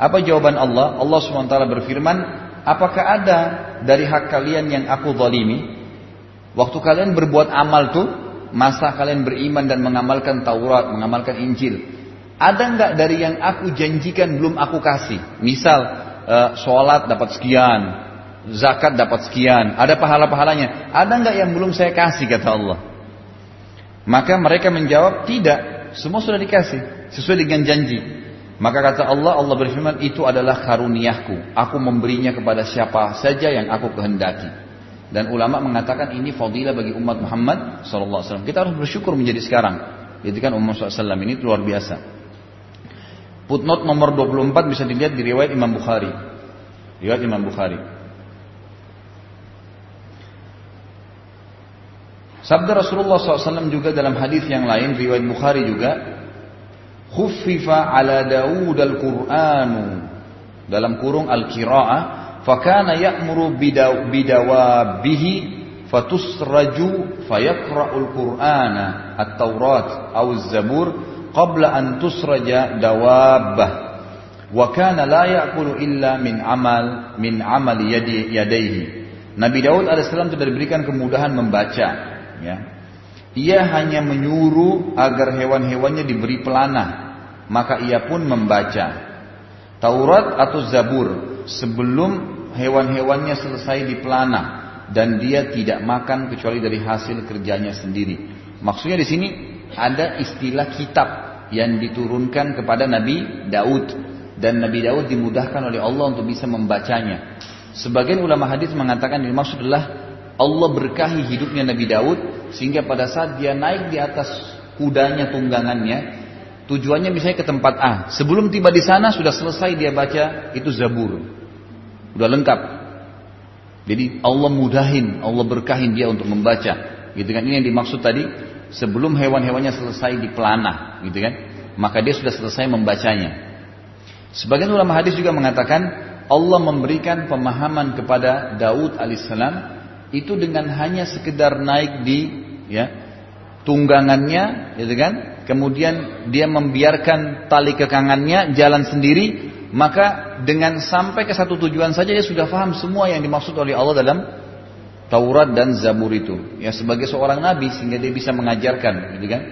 Apa jawaban Allah? Allah SWT berfirman, apakah ada dari hak kalian yang aku zalimi? Waktu kalian berbuat amal tuh, masa kalian beriman dan mengamalkan Taurat, mengamalkan Injil, ada nggak dari yang aku janjikan belum aku kasih? Misal uh, sholat dapat sekian, zakat dapat sekian, ada pahala-pahalanya. Ada nggak yang belum saya kasih kata Allah? Maka mereka menjawab tidak, semua sudah dikasih sesuai dengan janji. Maka kata Allah, Allah berfirman itu adalah karuniaku. Aku memberinya kepada siapa saja yang aku kehendaki. Dan ulama mengatakan ini fadilah bagi umat Muhammad SAW. Kita harus bersyukur menjadi sekarang. Itu kan umat SAW ini luar biasa. Footnote nomor 24 bisa dilihat di riwayat Imam Bukhari. Riwayat Imam Bukhari. Sabda Rasulullah SAW juga dalam hadis yang lain, riwayat Bukhari juga, khuffifa ala Daud al-Qur'anu. Dalam kurung al-qira'ah fakana ya'muru bidawabihi fatusraju fayaqra'ul qur'ana at-taurat atau az-zabur qabla an tusraja dawabbah wa kana la ya'kulu illa min amal min amali yadi yadayhi. Nabi Daud alaihissalam tidak diberikan kemudahan membaca ya ia hanya menyuruh agar hewan-hewannya diberi pelana maka ia pun membaca Taurat atau Zabur sebelum hewan-hewannya selesai dipelana dan dia tidak makan kecuali dari hasil kerjanya sendiri. Maksudnya di sini ada istilah kitab yang diturunkan kepada Nabi Daud dan Nabi Daud dimudahkan oleh Allah untuk bisa membacanya. Sebagian ulama hadis mengatakan ini maksud adalah Allah berkahi hidupnya Nabi Daud sehingga pada saat dia naik di atas kudanya tunggangannya tujuannya misalnya ke tempat A. Sebelum tiba di sana sudah selesai dia baca itu Zabur. Sudah lengkap. Jadi Allah mudahin Allah berkahin dia untuk membaca. Gitu kan? Ini yang dimaksud tadi sebelum hewan-hewannya selesai dipelana gitu kan? Maka dia sudah selesai membacanya. Sebagian ulama hadis juga mengatakan Allah memberikan pemahaman kepada Daud alaihissalam itu dengan hanya sekedar naik di ya tunggangannya gitu kan? Kemudian dia membiarkan tali kekangannya jalan sendiri maka dengan sampai ke satu tujuan saja dia sudah paham semua yang dimaksud oleh Allah dalam Taurat dan Zabur itu. Ya sebagai seorang nabi sehingga dia bisa mengajarkan gitu kan?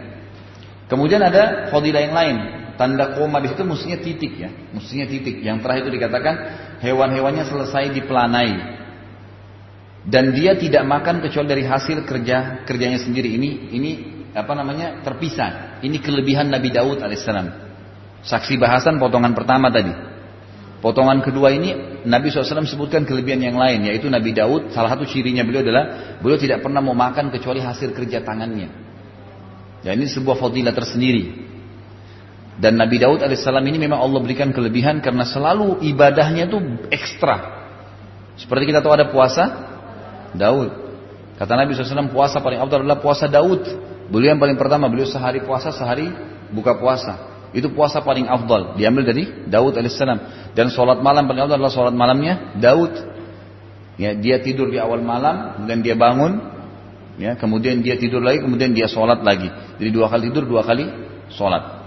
Kemudian ada fadilah yang lain. Tanda koma di situ mestinya titik ya. Mestinya titik. Yang terakhir itu dikatakan hewan-hewannya selesai dipelanai dan dia tidak makan kecuali dari hasil kerja kerjanya sendiri. Ini ini apa namanya terpisah. Ini kelebihan Nabi Daud alaihissalam. Saksi bahasan potongan pertama tadi. Potongan kedua ini Nabi SAW sebutkan kelebihan yang lain yaitu Nabi Daud. Salah satu cirinya beliau adalah beliau tidak pernah mau makan kecuali hasil kerja tangannya. Ya ini sebuah fadilah tersendiri. Dan Nabi Daud alaihissalam ini memang Allah berikan kelebihan karena selalu ibadahnya itu ekstra. Seperti kita tahu ada puasa Daud. Kata Nabi SAW puasa paling afdal adalah puasa Daud. Beliau yang paling pertama, beliau sehari puasa, sehari buka puasa. Itu puasa paling afdal. Diambil dari Daud alaihissalam. Dan sholat malam paling afdal adalah sholat malamnya Daud. Ya, dia tidur di awal malam, kemudian dia bangun, ya, kemudian dia tidur lagi, kemudian dia sholat lagi. Jadi dua kali tidur, dua kali sholat.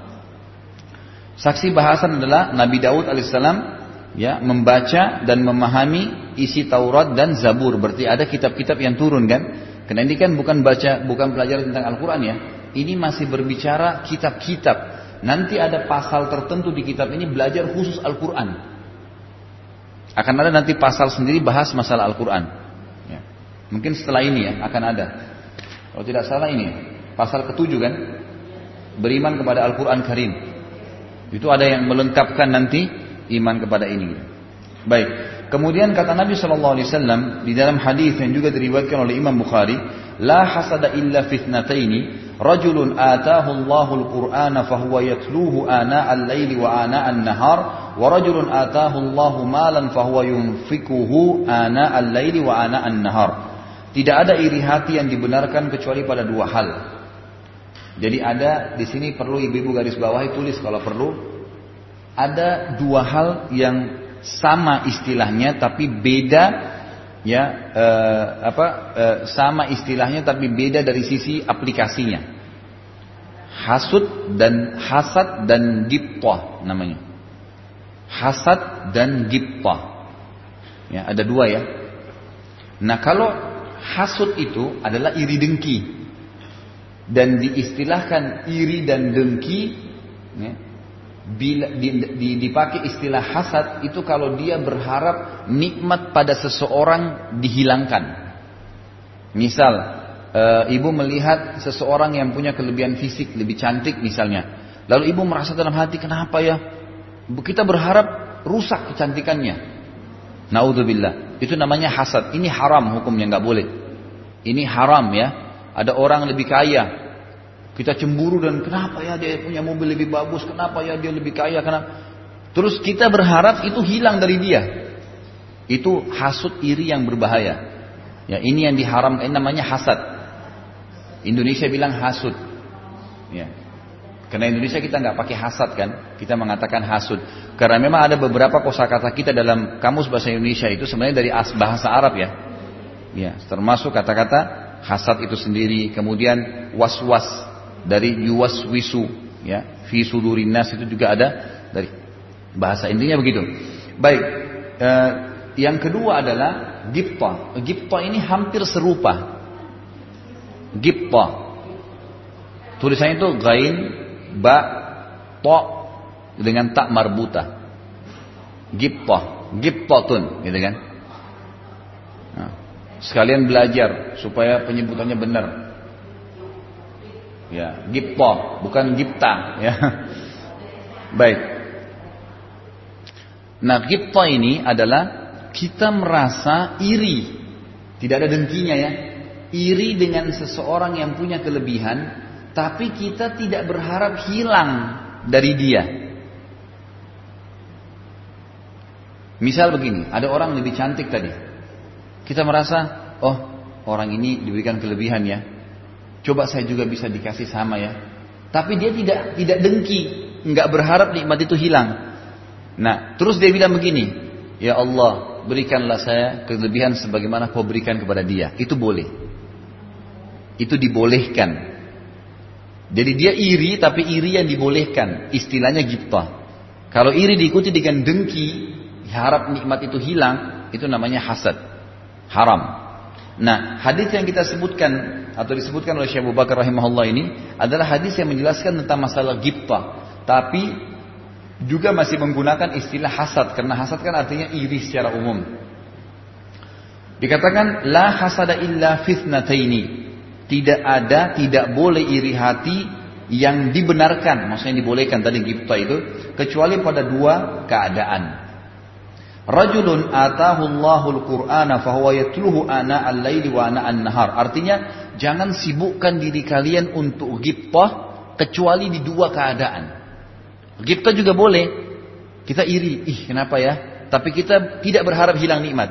Saksi bahasan adalah Nabi Daud alaihissalam ya membaca dan memahami isi Taurat dan Zabur. Berarti ada kitab-kitab yang turun kan? Karena ini kan bukan baca bukan pelajaran tentang Al-Quran ya. Ini masih berbicara kitab-kitab. Nanti ada pasal tertentu di kitab ini belajar khusus Al-Quran. Akan ada nanti pasal sendiri bahas masalah Al-Quran. Ya. mungkin setelah ini ya akan ada. Kalau tidak salah ini pasal ketujuh kan? Beriman kepada Al-Quran Karim. Itu ada yang melengkapkan nanti iman kepada ini. Baik. Kemudian kata Nabi Shallallahu Alaihi Wasallam di dalam hadis yang juga diriwayatkan oleh Imam Bukhari, la hasada illa fitnataini, rajulun atahu Allahul Qur'an fahuwa yatluhu ana al-laili wa ana an-nahar, wa rajulun atahu Allahu malan fahuwa yunfikuhu ana al-laili wa an-nahar. Tidak ada iri hati yang dibenarkan kecuali pada dua hal. Jadi ada di sini perlu ibu-ibu garis bawahi tulis kalau perlu ada dua hal yang sama istilahnya tapi beda ya eh, apa eh, sama istilahnya tapi beda dari sisi aplikasinya. Hasud dan hasad dan gipta namanya. Hasad dan gipta ya ada dua ya. Nah kalau hasud itu adalah iri dengki. Dan diistilahkan iri dan dengki ya, bila, dipakai istilah hasad itu kalau dia berharap nikmat pada seseorang dihilangkan. Misal, e, ibu melihat seseorang yang punya kelebihan fisik lebih cantik misalnya, lalu ibu merasa dalam hati kenapa ya? Kita berharap rusak kecantikannya. Naudzubillah. Itu namanya hasad. Ini haram hukumnya nggak boleh. Ini haram ya. Ada orang lebih kaya, kita cemburu dan kenapa ya dia punya mobil lebih bagus, kenapa ya dia lebih kaya, kenapa? Terus kita berharap itu hilang dari dia. Itu hasut iri yang berbahaya. Ya, ini yang diharamkan ini namanya hasad. Indonesia bilang hasut. Ya. Karena Indonesia kita nggak pakai hasad kan, kita mengatakan hasud. Karena memang ada beberapa kosakata kita dalam kamus bahasa Indonesia itu sebenarnya dari bahasa Arab ya. Ya, termasuk kata-kata hasad itu sendiri, kemudian was-was dari yuwas wisu ya fi sudurin nas itu juga ada dari bahasa intinya begitu. Baik eh, yang kedua adalah gipta. Gipta ini hampir serupa. Gipta. Tulisannya itu gain ba to dengan tak marbuta. Gipta. Giptatun gitu kan? Nah, sekalian belajar supaya penyebutannya benar Ya, gipta, bukan gipta, ya. Baik. Nah, kita ini adalah kita merasa iri. Tidak ada dengkinya ya. Iri dengan seseorang yang punya kelebihan, tapi kita tidak berharap hilang dari dia. Misal begini, ada orang lebih cantik tadi. Kita merasa, oh orang ini diberikan kelebihan ya. Coba saya juga bisa dikasih sama ya. Tapi dia tidak tidak dengki, nggak berharap nikmat itu hilang. Nah, terus dia bilang begini, ya Allah, berikanlah saya kelebihan sebagaimana kau berikan kepada dia. Itu boleh. Itu dibolehkan. Jadi dia iri, tapi iri yang dibolehkan. Istilahnya gipta. Kalau iri diikuti dengan dengki, harap nikmat itu hilang, itu namanya hasad. Haram. Nah, hadis yang kita sebutkan atau disebutkan oleh Syekh Abu Bakar rahimahullah ini adalah hadis yang menjelaskan tentang masalah gipta. Tapi juga masih menggunakan istilah hasad karena hasad kan artinya iri secara umum. Dikatakan la hasada illa fitnataini. Tidak ada, tidak boleh iri hati yang dibenarkan, maksudnya dibolehkan tadi gipta itu kecuali pada dua keadaan. Rajulun atahu Allahul Qur'ana fahuwa yatluhu ana al-laili wa ana an-nahar. Artinya jangan sibukkan diri kalian untuk ghibtah kecuali di dua keadaan. Ghibtah juga boleh. Kita iri, ih kenapa ya? Tapi kita tidak berharap hilang nikmat.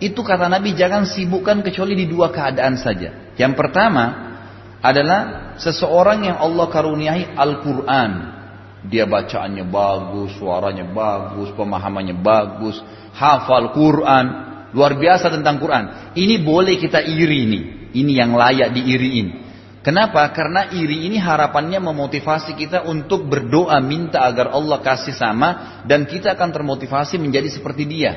Itu kata Nabi jangan sibukkan kecuali di dua keadaan saja. Yang pertama adalah seseorang yang Allah karuniai Al-Quran. Dia bacaannya bagus, suaranya bagus, pemahamannya bagus, hafal Quran, luar biasa tentang Quran. Ini boleh kita iri nih. Ini yang layak diiriin. Kenapa? Karena iri ini harapannya memotivasi kita untuk berdoa minta agar Allah kasih sama dan kita akan termotivasi menjadi seperti dia.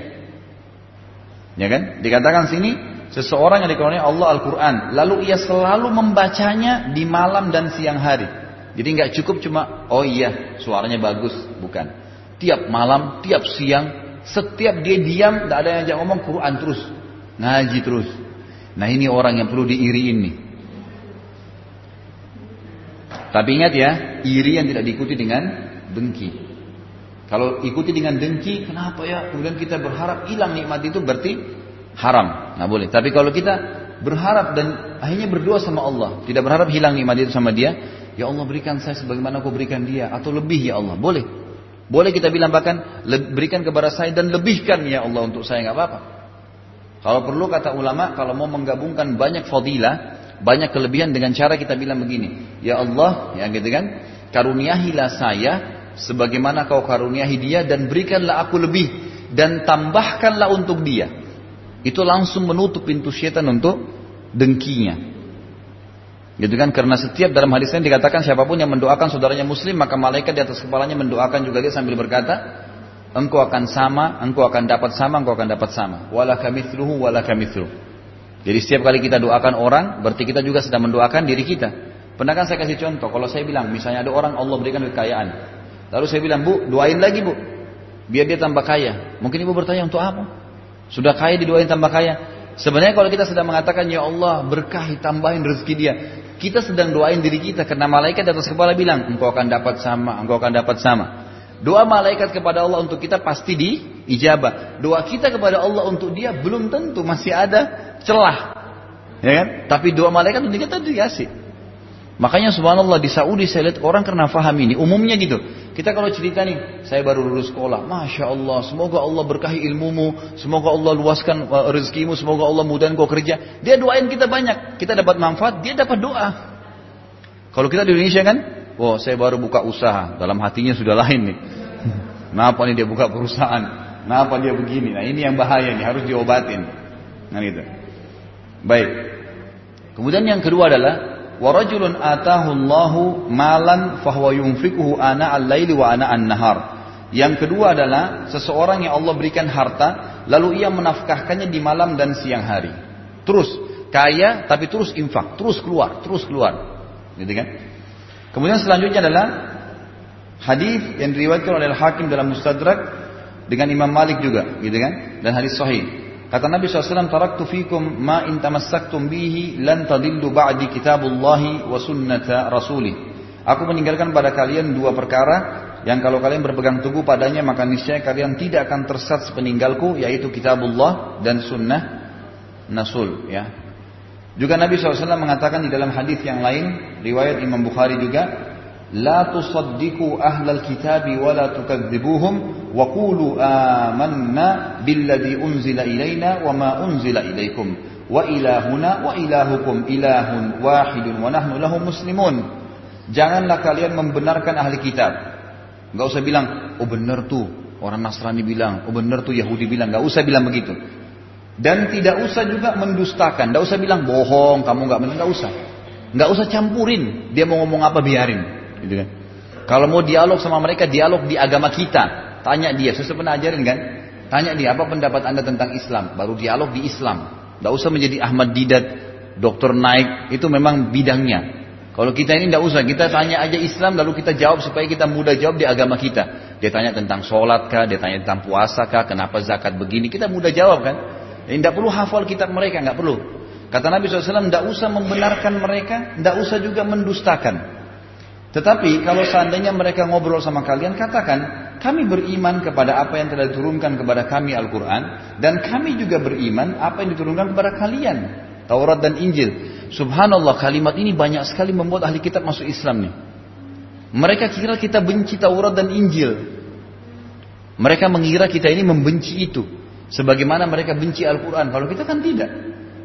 Ya kan? Dikatakan sini seseorang yang dikaruniai Allah Al-Quran, lalu ia selalu membacanya di malam dan siang hari. Jadi nggak cukup cuma oh iya suaranya bagus, bukan. Tiap malam, tiap siang, setiap dia diam, tidak ada yang ajak ngomong Quran terus, ngaji terus. Nah ini orang yang perlu diiriin nih. Tapi ingat ya, iri yang tidak diikuti dengan dengki. Kalau ikuti dengan dengki, kenapa ya? Kemudian kita berharap hilang nikmat itu berarti haram. Nah boleh. Tapi kalau kita berharap dan akhirnya berdoa sama Allah, tidak berharap hilang nikmat itu sama dia, Ya Allah berikan saya sebagaimana kau berikan dia atau lebih ya Allah. Boleh. Boleh kita bilang bahkan berikan kepada saya dan lebihkan ya Allah untuk saya nggak apa-apa. Kalau perlu kata ulama kalau mau menggabungkan banyak fadilah, banyak kelebihan dengan cara kita bilang begini, ya Allah, ya gitu kan, karuniahilah saya sebagaimana kau karuniahi dia dan berikanlah aku lebih dan tambahkanlah untuk dia. Itu langsung menutup pintu syaitan untuk dengkinya. Gitu kan? Karena setiap dalam hadis ini dikatakan siapa pun yang mendoakan saudaranya muslim maka malaikat di atas kepalanya mendoakan juga dia sambil berkata, engkau akan sama, engkau akan dapat sama, engkau akan dapat sama. Wala kamitsluhu wala kamitsluh. Jadi setiap kali kita doakan orang, berarti kita juga sedang mendoakan diri kita. Pernah kan saya kasih contoh, kalau saya bilang, misalnya ada orang Allah berikan kekayaan. Lalu saya bilang, bu, doain lagi bu, biar dia tambah kaya. Mungkin ibu bertanya untuk apa? Sudah kaya didoain tambah kaya. Sebenarnya kalau kita sedang mengatakan, ya Allah berkahi tambahin rezeki dia. Kita sedang doain diri kita karena malaikat atas kepala bilang, engkau akan dapat sama, engkau akan dapat sama. Doa malaikat kepada Allah untuk kita pasti diijabah. Doa kita kepada Allah untuk dia belum tentu masih ada celah. Ya kan? Tapi doa malaikat untuk kita dikasih. Makanya subhanallah di Saudi saya lihat orang karena faham ini. Umumnya gitu. Kita kalau cerita nih, saya baru lulus sekolah. Masya Allah, semoga Allah berkahi ilmumu. Semoga Allah luaskan uh, rezekimu. Semoga Allah mudahin kau kerja. Dia doain kita banyak. Kita dapat manfaat, dia dapat doa. Kalau kita di Indonesia kan, wah saya baru buka usaha. Dalam hatinya sudah lain nih. Kenapa nih dia buka perusahaan? Kenapa dia begini? Nah ini yang bahaya nih, harus diobatin. Nah itu. Baik. Kemudian yang kedua adalah Warajulun atahu Allahu malan fahuwa yunfikuhu ana al-laili wa ana an-nahar. Yang kedua adalah seseorang yang Allah berikan harta lalu ia menafkahkannya di malam dan siang hari. Terus kaya tapi terus infak, terus keluar, terus keluar. Gitu kan? Kemudian selanjutnya adalah hadis yang diriwayatkan oleh Al-Hakim dalam Mustadrak dengan Imam Malik juga, gitu kan? Dan hadis sahih. Kata Nabi SAW, Taraktu fikum ma in tamassaktum bihi lan tadillu ba'di kitabullahi wa sunnata rasulih. Aku meninggalkan pada kalian dua perkara. yang kalau kalian berpegang teguh padanya maka niscaya kalian tidak akan tersesat sepeninggalku yaitu kitabullah dan sunnah nasul ya. Juga Nabi SAW mengatakan di dalam hadis yang lain riwayat Imam Bukhari juga لا تصدقوا أهل الكتاب ولا تكذبوهم وقولوا آمنا بالذي أنزل إلينا وما أنزل إليكم وإلهنا وإلهكم إله واحد ونحن له مسلمون Janganlah kalian membenarkan ahli kitab. Gak usah bilang, oh benar tuh orang Nasrani bilang, oh benar tuh Yahudi bilang. Gak usah bilang begitu. Dan tidak usah juga mendustakan. Gak usah bilang bohong, kamu gak benar. Gak usah. Gak usah campurin. Dia mau ngomong apa biarin. Gitu kan. Kalau mau dialog sama mereka, dialog di agama kita. Tanya dia, saya pernah ajarin kan? Tanya dia, apa pendapat anda tentang Islam? Baru dialog di Islam. Gak usah menjadi Ahmad Didat, Dokter Naik, itu memang bidangnya. Kalau kita ini tidak usah, kita tanya aja Islam lalu kita jawab supaya kita mudah jawab di agama kita. Dia tanya tentang sholat kah, dia tanya tentang puasa kah, kenapa zakat begini, kita mudah jawab kan. Tidak perlu hafal kitab mereka, nggak perlu. Kata Nabi SAW, tidak usah membenarkan mereka, tidak usah juga mendustakan. Tetapi kalau seandainya mereka ngobrol sama kalian, katakan, kami beriman kepada apa yang telah diturunkan kepada kami Al-Quran, dan kami juga beriman apa yang diturunkan kepada kalian, Taurat dan Injil. Subhanallah kalimat ini banyak sekali membuat ahli kitab masuk Islam nih. Mereka kira kita benci Taurat dan Injil. Mereka mengira kita ini membenci itu. Sebagaimana mereka benci Al-Quran. Kalau kita kan tidak.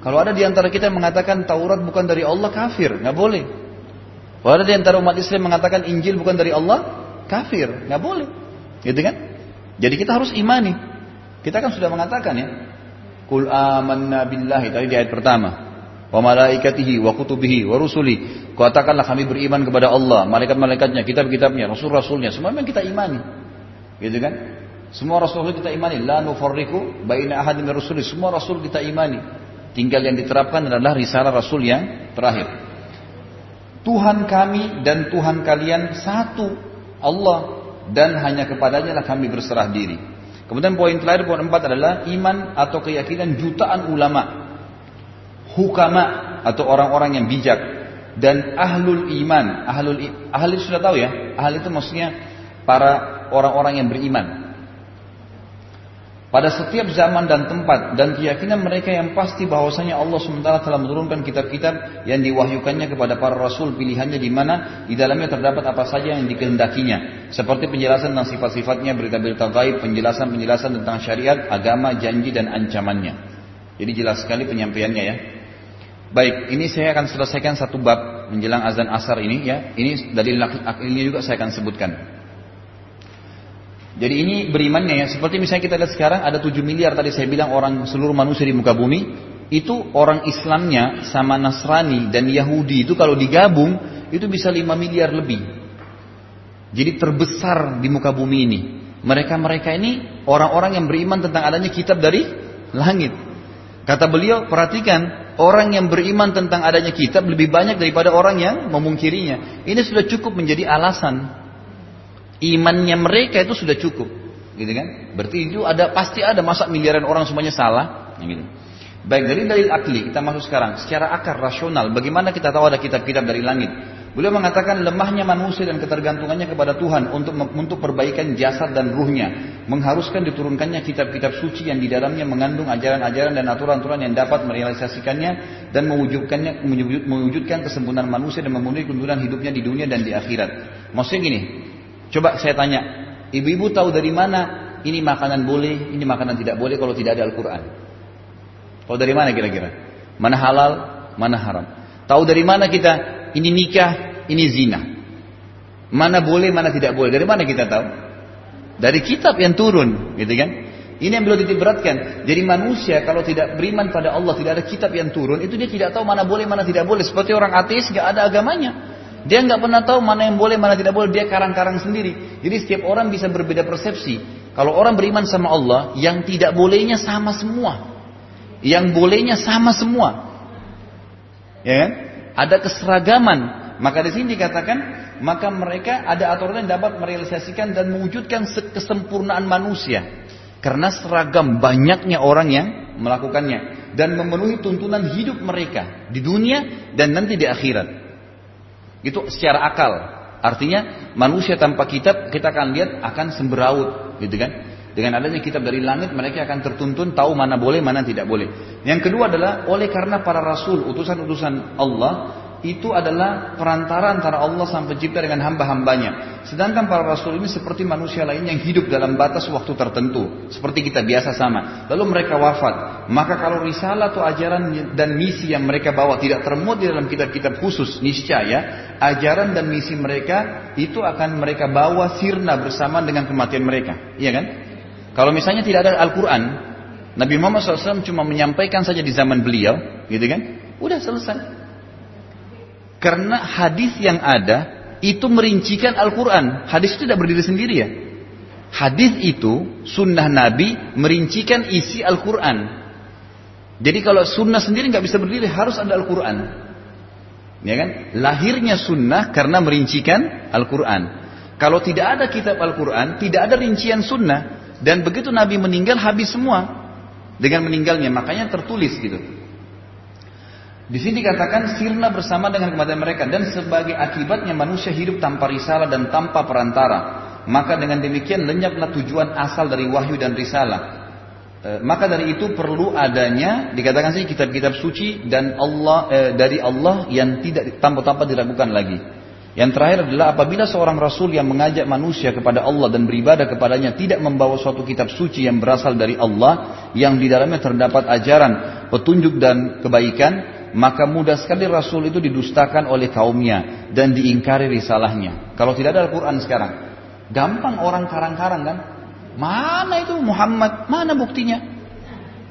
Kalau ada di antara kita yang mengatakan Taurat bukan dari Allah, kafir. Nggak boleh. Kalau di antara umat Islam yang mengatakan Injil bukan dari Allah, kafir. Nggak boleh. Gitu kan? Jadi kita harus imani. Kita kan sudah mengatakan ya. Kul amanna billahi. Tadi di ayat pertama wa malaikatihi wa kutubihi wa rusuli. Katakanlah kami beriman kepada Allah, malaikat-malaikatnya, kitab-kitabnya, rasul-rasulnya, semua memang kita imani. Gitu kan? Semua rasul kita imani, la nufarriqu baina ahadin min rusuli, semua rasul kita imani. Tinggal yang diterapkan adalah risalah rasul yang terakhir. Tuhan kami dan Tuhan kalian satu, Allah dan hanya kepadanya lah kami berserah diri. Kemudian poin terakhir poin empat adalah iman atau keyakinan jutaan ulama hukama atau orang-orang yang bijak dan ahlul iman. Ahlul ahli sudah tahu ya, ahli itu maksudnya para orang-orang yang beriman. Pada setiap zaman dan tempat dan keyakinan mereka yang pasti bahwasanya Allah SWT telah menurunkan kitab-kitab yang diwahyukannya kepada para rasul pilihannya di mana di dalamnya terdapat apa saja yang dikehendakinya seperti penjelasan tentang sifat-sifatnya berita-berita gaib penjelasan-penjelasan tentang syariat agama janji dan ancamannya jadi jelas sekali penyampaiannya ya Baik, ini saya akan selesaikan satu bab menjelang azan asar ini ya. Ini dari ini juga saya akan sebutkan. Jadi ini berimannya ya. Seperti misalnya kita lihat sekarang ada 7 miliar tadi saya bilang orang seluruh manusia di muka bumi. Itu orang Islamnya sama Nasrani dan Yahudi itu kalau digabung itu bisa 5 miliar lebih. Jadi terbesar di muka bumi ini. Mereka-mereka ini orang-orang yang beriman tentang adanya kitab dari langit. Kata beliau, perhatikan orang yang beriman tentang adanya kitab lebih banyak daripada orang yang memungkirinya. Ini sudah cukup menjadi alasan. Imannya mereka itu sudah cukup. Gitu kan? Berarti itu ada pasti ada masa miliaran orang semuanya salah. Gitu. Baik dari dalil akli kita masuk sekarang secara akar rasional bagaimana kita tahu ada kitab-kitab dari langit Beliau mengatakan lemahnya manusia dan ketergantungannya kepada Tuhan untuk untuk perbaikan jasad dan ruhnya, mengharuskan diturunkannya kitab-kitab suci yang di dalamnya mengandung ajaran-ajaran dan aturan-aturan yang dapat merealisasikannya dan mewujudkannya mewujudkan kesempurnaan manusia dan memenuhi kebutuhan hidupnya di dunia dan di akhirat. Maksudnya gini, coba saya tanya, ibu-ibu tahu dari mana ini makanan boleh, ini makanan tidak boleh kalau tidak ada Al-Quran? Tahu dari mana kira-kira? Mana halal, mana haram? Tahu dari mana kita ini nikah, ini zina. Mana boleh, mana tidak boleh. Dari mana kita tahu? Dari kitab yang turun, gitu kan? Ini yang belum beratkan. Jadi manusia kalau tidak beriman pada Allah, tidak ada kitab yang turun, itu dia tidak tahu mana boleh, mana tidak boleh. Seperti orang ateis nggak ada agamanya. Dia nggak pernah tahu mana yang boleh, mana tidak boleh. Dia karang-karang sendiri. Jadi setiap orang bisa berbeda persepsi. Kalau orang beriman sama Allah, yang tidak bolehnya sama semua. Yang bolehnya sama semua. Ya kan? ada keseragaman. Maka di sini dikatakan, maka mereka ada aturan yang dapat merealisasikan dan mewujudkan kesempurnaan manusia. Karena seragam banyaknya orang yang melakukannya dan memenuhi tuntunan hidup mereka di dunia dan nanti di akhirat. Itu secara akal. Artinya manusia tanpa kitab kita akan lihat akan semberaut, gitu kan? Dengan adanya kitab dari langit mereka akan tertuntun tahu mana boleh mana tidak boleh. Yang kedua adalah oleh karena para rasul utusan-utusan Allah itu adalah perantara antara Allah sang pencipta dengan hamba-hambanya. Sedangkan para rasul ini seperti manusia lain yang hidup dalam batas waktu tertentu. Seperti kita biasa sama. Lalu mereka wafat. Maka kalau risalah atau ajaran dan misi yang mereka bawa tidak termuat di dalam kitab-kitab khusus, niscaya ajaran dan misi mereka itu akan mereka bawa sirna bersama dengan kematian mereka. Iya kan? Kalau misalnya tidak ada Al-Quran, Nabi Muhammad SAW cuma menyampaikan saja di zaman beliau, gitu kan? Udah selesai. Karena hadis yang ada itu merincikan Al-Quran. Hadis itu tidak berdiri sendiri ya. Hadis itu sunnah Nabi merincikan isi Al-Quran. Jadi kalau sunnah sendiri nggak bisa berdiri harus ada Al-Quran. Ya kan? Lahirnya sunnah karena merincikan Al-Quran. Kalau tidak ada kitab Al-Quran, tidak ada rincian sunnah. Dan begitu Nabi meninggal habis semua dengan meninggalnya. Makanya tertulis gitu. Di sini dikatakan sirna bersama dengan kematian mereka dan sebagai akibatnya manusia hidup tanpa risalah dan tanpa perantara. Maka dengan demikian lenyaplah tujuan asal dari wahyu dan risalah. E, maka dari itu perlu adanya dikatakan sih kitab-kitab suci dan Allah e, dari Allah yang tidak tanpa-tanpa diragukan lagi. Yang terakhir adalah apabila seorang rasul yang mengajak manusia kepada Allah dan beribadah kepadanya tidak membawa suatu kitab suci yang berasal dari Allah yang di dalamnya terdapat ajaran, petunjuk dan kebaikan, maka mudah sekali Rasul itu didustakan oleh kaumnya dan diingkari risalahnya. Kalau tidak ada Al-Quran sekarang, gampang orang karang-karang kan? Mana itu Muhammad? Mana buktinya?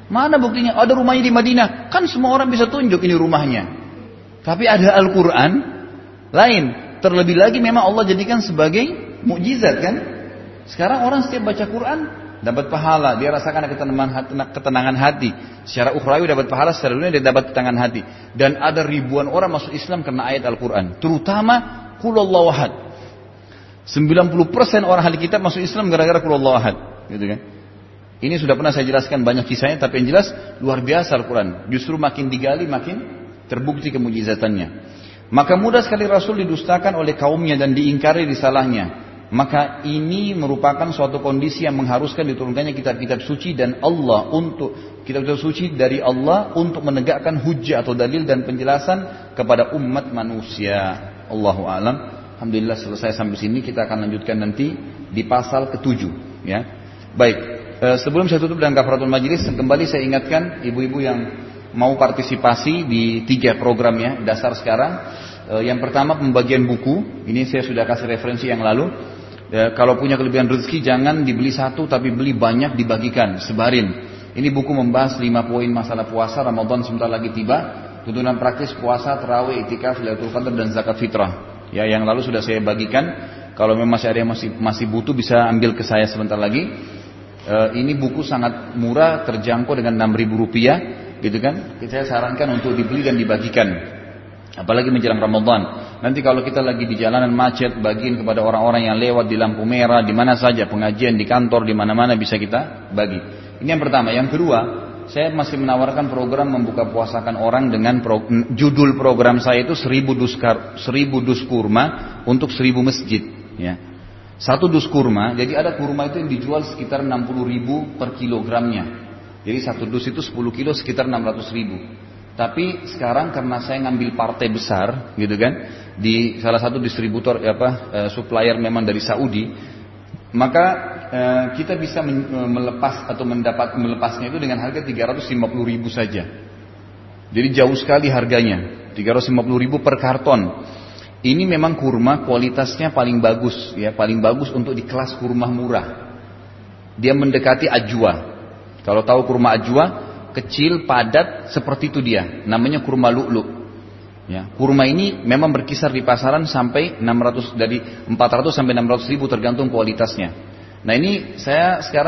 Mana buktinya? Ada rumahnya di Madinah. Kan semua orang bisa tunjuk ini rumahnya. Tapi ada Al-Quran lain. Terlebih lagi memang Allah jadikan sebagai mukjizat kan? Sekarang orang setiap baca Quran dapat pahala, dia rasakan ketenangan hati, ketenangan hati. Secara ukhrawi dapat pahala, secara dunia dia dapat ketenangan hati. Dan ada ribuan orang masuk Islam karena ayat Al-Quran. Terutama kulallahu ahad. 90% orang ahli kitab masuk Islam gara-gara kulallahu ahad. Gitu kan? Ini sudah pernah saya jelaskan banyak kisahnya, tapi yang jelas luar biasa Al-Quran. Justru makin digali, makin terbukti kemujizatannya. Maka mudah sekali Rasul didustakan oleh kaumnya dan diingkari risalahnya maka ini merupakan suatu kondisi yang mengharuskan diturunkannya kitab-kitab suci dan Allah untuk kitab-kitab suci dari Allah untuk menegakkan hujah atau dalil dan penjelasan kepada umat manusia. Allahu alam. Alhamdulillah selesai sampai sini kita akan lanjutkan nanti di pasal ketujuh ya. Baik, e, sebelum saya tutup dengan kafaratul majelis kembali saya ingatkan ibu-ibu yang mau partisipasi di tiga program ya dasar sekarang. E, yang pertama pembagian buku, ini saya sudah kasih referensi yang lalu. Ya, kalau punya kelebihan rezeki jangan dibeli satu tapi beli banyak dibagikan, sebarin. Ini buku membahas lima poin masalah puasa Ramadan sebentar lagi tiba. Tuntunan praktis puasa, terawih, itikaf, Lailatul Qadar dan zakat fitrah. Ya, yang lalu sudah saya bagikan. Kalau memang masih ada yang masih masih butuh bisa ambil ke saya sebentar lagi. E, ini buku sangat murah, terjangkau dengan 6.000 rupiah, gitu kan? Saya sarankan untuk dibeli dan dibagikan. Apalagi menjelang Ramadan. Nanti kalau kita lagi di jalanan macet, bagiin kepada orang-orang yang lewat di lampu merah, di mana saja pengajian di kantor, di mana-mana bisa kita bagi. Ini yang pertama. Yang kedua, saya masih menawarkan program membuka puasakan orang dengan pro, judul program saya itu seribu dus, seribu dus kurma untuk seribu masjid. Ya. Satu dus kurma, jadi ada kurma itu yang dijual sekitar 60 ribu per kilogramnya. Jadi satu dus itu 10 kilo sekitar 600 ribu. Tapi sekarang karena saya ngambil partai besar, gitu kan, di salah satu distributor apa e, supplier memang dari Saudi, maka e, kita bisa men, e, melepas atau mendapat melepasnya itu dengan harga 350 ribu saja. Jadi jauh sekali harganya, 350 ribu per karton. Ini memang kurma kualitasnya paling bagus, ya paling bagus untuk di kelas kurma murah. Dia mendekati ajwa. Kalau tahu kurma ajwa, kecil, padat, seperti itu dia. Namanya kurma lu'lu. Ya, kurma ini memang berkisar di pasaran sampai 600 dari 400 sampai 600 ribu tergantung kualitasnya. Nah ini saya sekarang